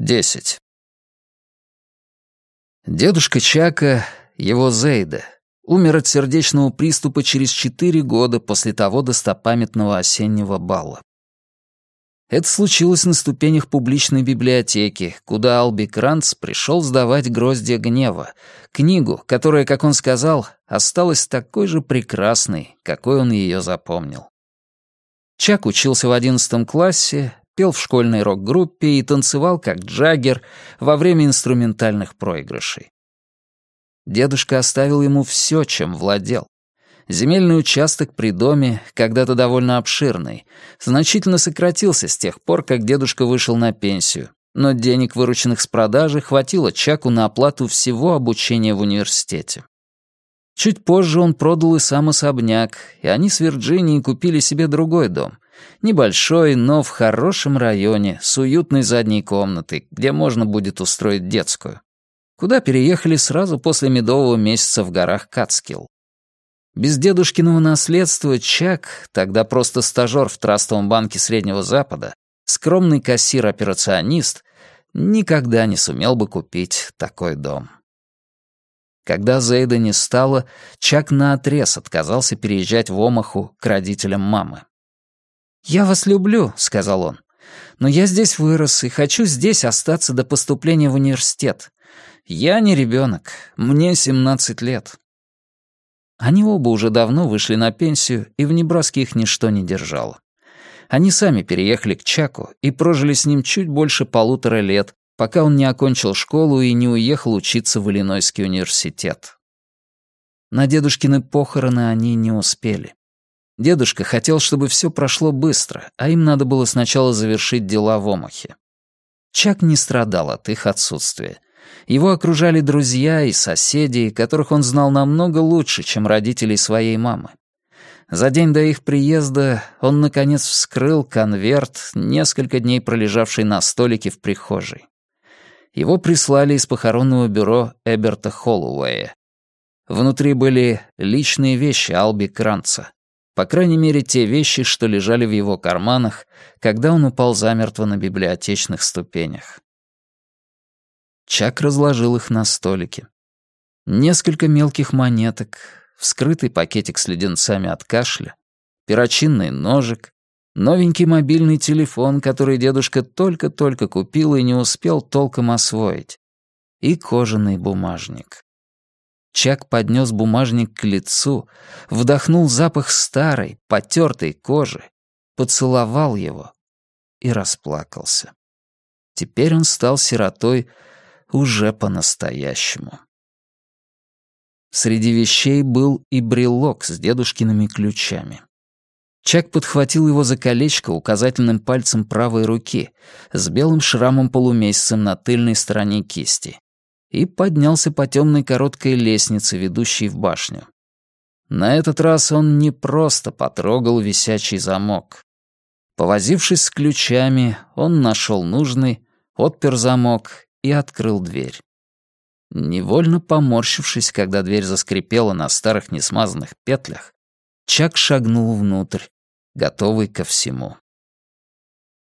10. Дедушка Чака, его Зейда, умер от сердечного приступа через четыре года после того достопамятного осеннего бала. Это случилось на ступенях публичной библиотеки, куда Алби Кранц пришел сдавать «Гроздья гнева», книгу, которая, как он сказал, осталась такой же прекрасной, какой он ее запомнил. Чак учился в одиннадцатом классе, пел в школьной рок-группе и танцевал как Джаггер во время инструментальных проигрышей. Дедушка оставил ему все, чем владел. Земельный участок при доме, когда-то довольно обширный, значительно сократился с тех пор, как дедушка вышел на пенсию, но денег, вырученных с продажи, хватило Чаку на оплату всего обучения в университете. Чуть позже он продал и сам особняк, и они с Вирджинией купили себе другой дом. Небольшой, но в хорошем районе, с уютной задней комнатой, где можно будет устроить детскую куда переехали сразу после медового месяца в горах Кацкилл. Без дедушкиного наследства Чак, тогда просто стажёр в Трастовом банке Среднего Запада, скромный кассир-операционист, никогда не сумел бы купить такой дом. Когда Зейда не стало, Чак наотрез отказался переезжать в Омаху к родителям мамы. «Я вас люблю», — сказал он, — «но я здесь вырос и хочу здесь остаться до поступления в университет. Я не ребенок, мне 17 лет. Они оба уже давно вышли на пенсию, и в Небраске их ничто не держало. Они сами переехали к Чаку и прожили с ним чуть больше полутора лет, пока он не окончил школу и не уехал учиться в Иллинойский университет. На дедушкины похороны они не успели. Дедушка хотел, чтобы все прошло быстро, а им надо было сначала завершить дела в Омахе. Чак не страдал от их отсутствия. Его окружали друзья и соседи, которых он знал намного лучше, чем родителей своей мамы. За день до их приезда он, наконец, вскрыл конверт, несколько дней пролежавший на столике в прихожей. Его прислали из похоронного бюро Эберта Холлоуэя. Внутри были личные вещи Алби Кранца. По крайней мере, те вещи, что лежали в его карманах, когда он упал замертво на библиотечных ступенях. Чак разложил их на столике. Несколько мелких монеток, вскрытый пакетик с леденцами от кашля, перочинный ножик, новенький мобильный телефон, который дедушка только-только купил и не успел толком освоить, и кожаный бумажник. Чак поднес бумажник к лицу, вдохнул запах старой, потертой кожи, поцеловал его и расплакался. Теперь он стал сиротой, уже по-настоящему. Среди вещей был и брелок с дедушкиными ключами. Чак подхватил его за колечко указательным пальцем правой руки с белым шрамом-полумесяцем на тыльной стороне кисти и поднялся по темной короткой лестнице, ведущей в башню. На этот раз он не просто потрогал висячий замок. Повозившись с ключами, он нашел нужный, отпер замок и открыл дверь. Невольно поморщившись, когда дверь заскрипела на старых несмазанных петлях, Чак шагнул внутрь, готовый ко всему.